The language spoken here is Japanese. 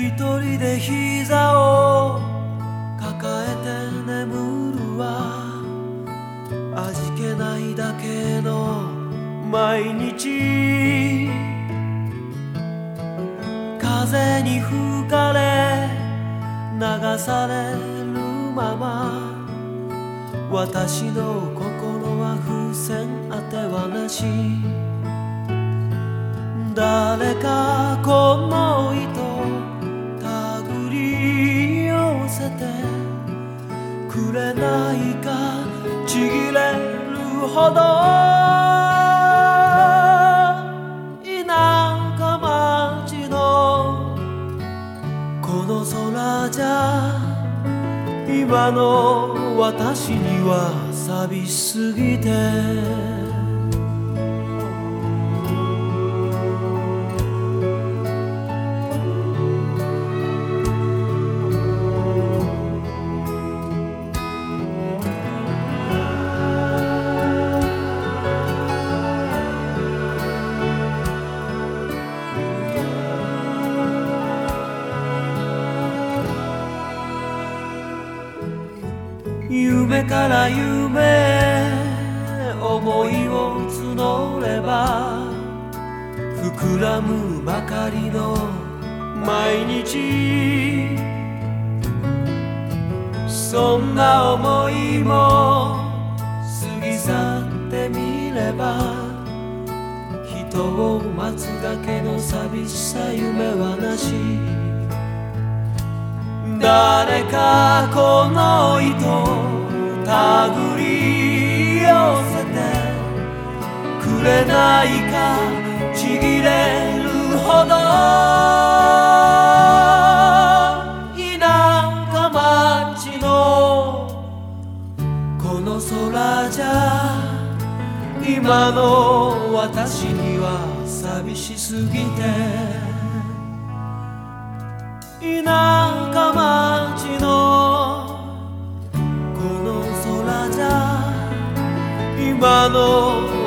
一人で膝を抱えて眠るわ。味気ないだけの毎日。風に吹かれ流されるまま。私の心は風船当てはなし。誰かこのほど。田舎町の。この空じゃ今の私には寂しすぎて。夢から夢思いを募れば膨らむばかりの毎日。そんな思いも過ぎ去ってみれば人を待つだけの寂しさ夢はなし。誰かこの糸繰り寄せてくれないかちぎれるほど。田舎町のこの空じゃ今の私には寂しすぎて田舎町 mano